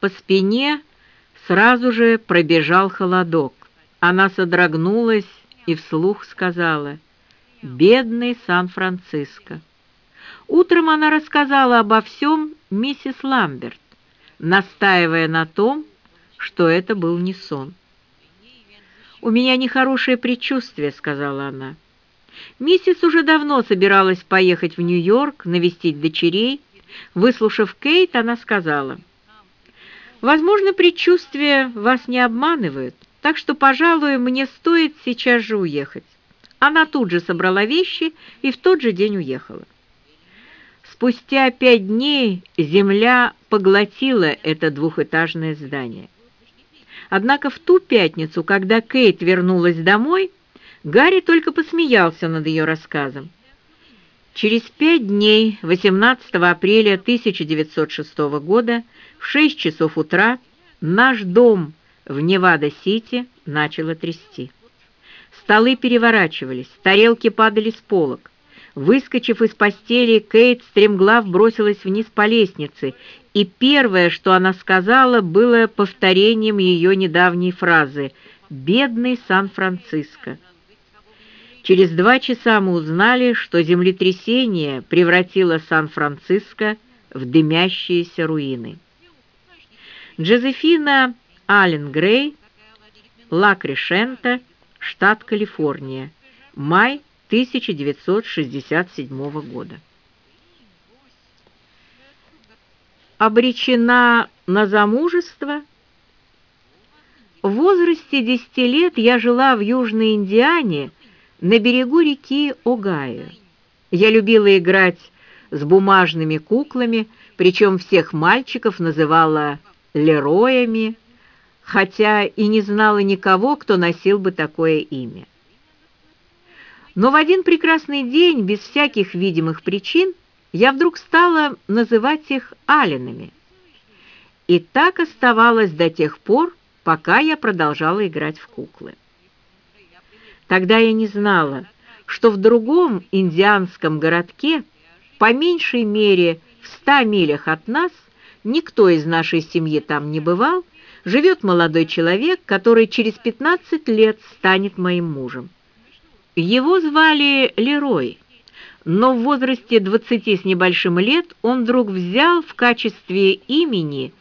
по спине сразу же пробежал холодок. Она содрогнулась и вслух сказала «Бедный Сан-Франциско». Утром она рассказала обо всем миссис Ламберт, настаивая на том, что это был не сон. «У меня нехорошее предчувствие», — сказала она. Миссис уже давно собиралась поехать в Нью-Йорк, навестить дочерей. Выслушав Кейт, она сказала, «Возможно, предчувствия вас не обманывают, так что, пожалуй, мне стоит сейчас же уехать». Она тут же собрала вещи и в тот же день уехала. Спустя пять дней земля поглотила это двухэтажное здание. Однако в ту пятницу, когда Кейт вернулась домой, Гарри только посмеялся над ее рассказом. Через пять дней, 18 апреля 1906 года, в 6 часов утра, наш дом в Невада-Сити начало трясти. Столы переворачивались, тарелки падали с полок. Выскочив из постели, Кейт стремглав бросилась вниз по лестнице, и первое, что она сказала, было повторением ее недавней фразы «Бедный Сан-Франциско». Через два часа мы узнали, что землетрясение превратило Сан-Франциско в дымящиеся руины. Джозефина Аллен Грей, Ла Крешента, штат Калифорния, май 1967 года. Обречена на замужество? В возрасте 10 лет я жила в Южной Индиане на берегу реки Огайо. Я любила играть с бумажными куклами, причем всех мальчиков называла Лероями, хотя и не знала никого, кто носил бы такое имя. Но в один прекрасный день, без всяких видимых причин, я вдруг стала называть их Алленами. И так оставалось до тех пор, пока я продолжала играть в куклы. Тогда я не знала, что в другом индианском городке, по меньшей мере в ста милях от нас, никто из нашей семьи там не бывал, живет молодой человек, который через 15 лет станет моим мужем. Его звали Лерой, но в возрасте 20 с небольшим лет он вдруг взял в качестве имени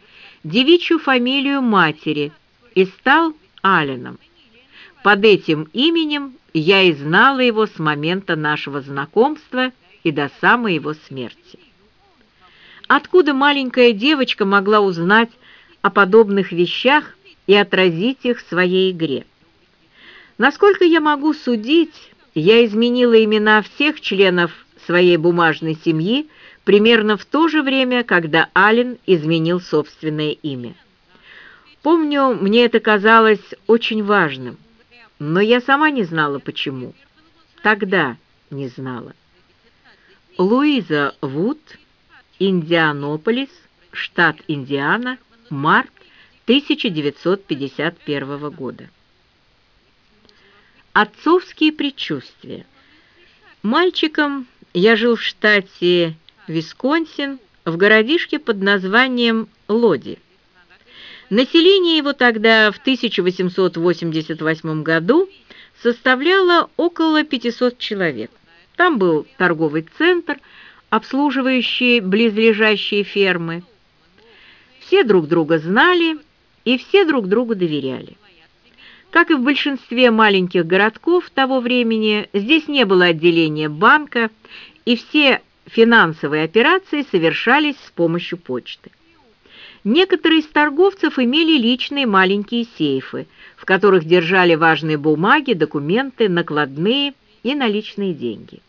девичью фамилию матери и стал Алленом. Под этим именем я и знала его с момента нашего знакомства и до самой его смерти. Откуда маленькая девочка могла узнать о подобных вещах и отразить их в своей игре? Насколько я могу судить, я изменила имена всех членов своей бумажной семьи примерно в то же время, когда Аллен изменил собственное имя. Помню, мне это казалось очень важным, но я сама не знала, почему. Тогда не знала. Луиза Вуд, Индианополис, штат Индиана, март 1951 года. Отцовские предчувствия. Мальчиком я жил в штате Висконсин, в городишке под названием Лоди. Население его тогда, в 1888 году, составляло около 500 человек. Там был торговый центр, обслуживающий близлежащие фермы. Все друг друга знали и все друг другу доверяли. Как и в большинстве маленьких городков того времени, здесь не было отделения банка, и все финансовые операции совершались с помощью почты. Некоторые из торговцев имели личные маленькие сейфы, в которых держали важные бумаги, документы, накладные и наличные деньги.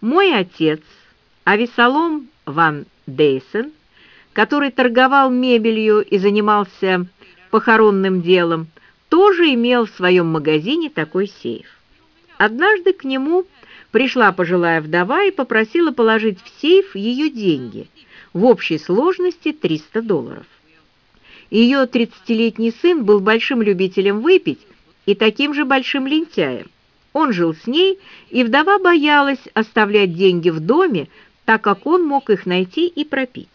Мой отец, Авесолом ван Дейсен, который торговал мебелью и занимался похоронным делом, тоже имел в своем магазине такой сейф. Однажды к нему пришла пожилая вдова и попросила положить в сейф ее деньги, в общей сложности 300 долларов. Ее 30-летний сын был большим любителем выпить и таким же большим лентяем. Он жил с ней, и вдова боялась оставлять деньги в доме, так как он мог их найти и пропить.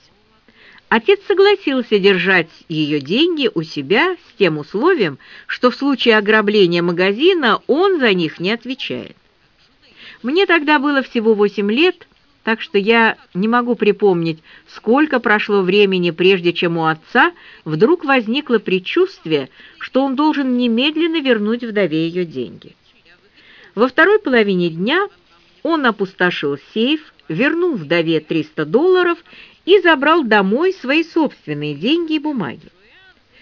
Отец согласился держать ее деньги у себя с тем условием, что в случае ограбления магазина он за них не отвечает. Мне тогда было всего восемь лет, так что я не могу припомнить, сколько прошло времени, прежде чем у отца вдруг возникло предчувствие, что он должен немедленно вернуть вдове ее деньги. Во второй половине дня он опустошил сейф, вернул вдове 300 долларов и забрал домой свои собственные деньги и бумаги.